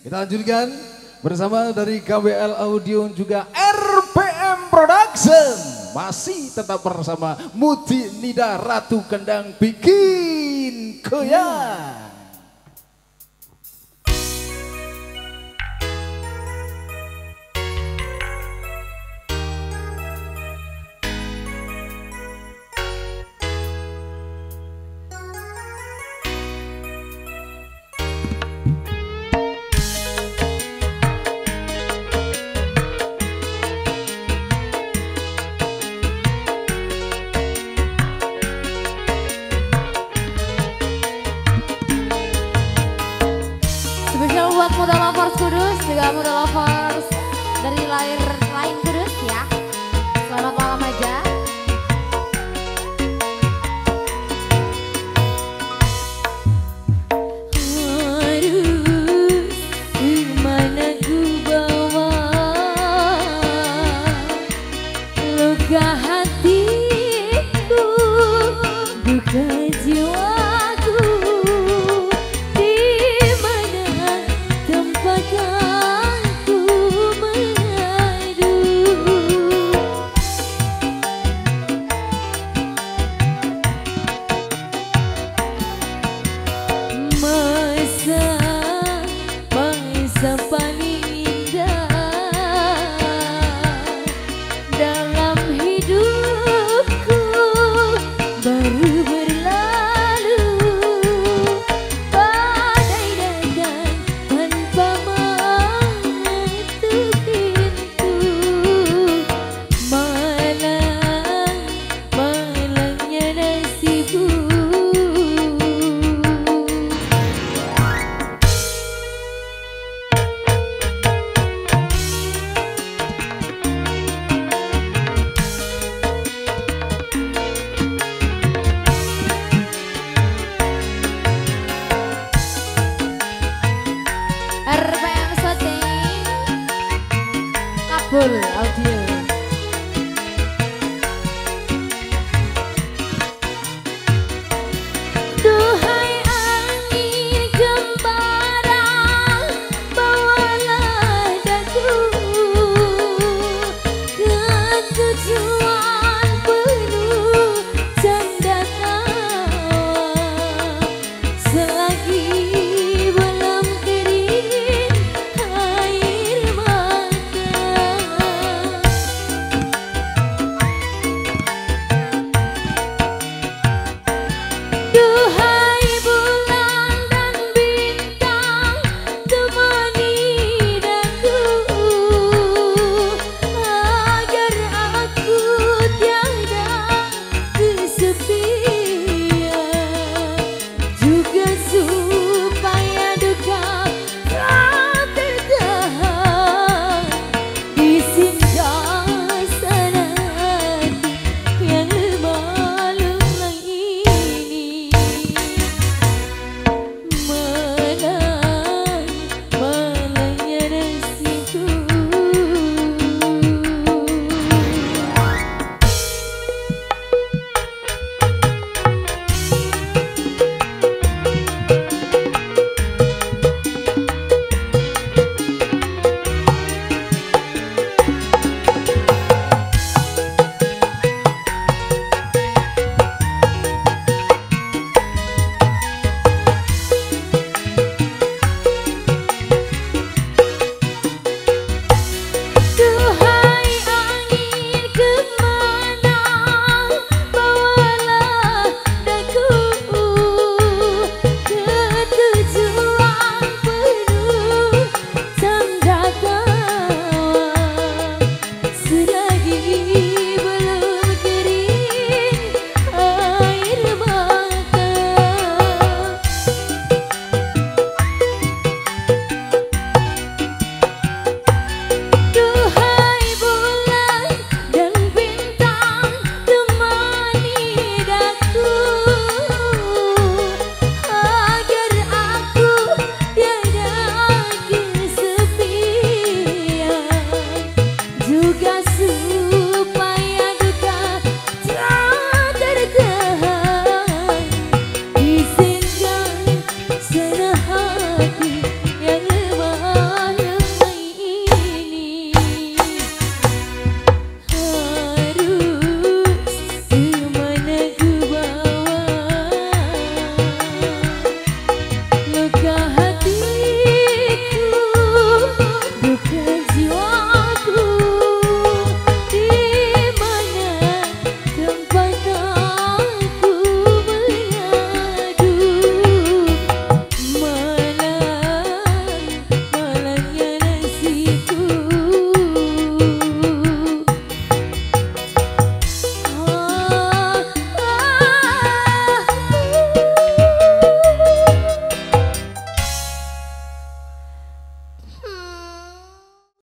Kita lanjutkan bersama dari KBL Audio juga RPM Production. Masih tetap bersama Muti Nida Ratu Kendang Bikin Koyak. Buat Muda Lovers Kudus juga Muda Lovers dari lahir lain Kudus ya. Selamat malam aja. hatiku some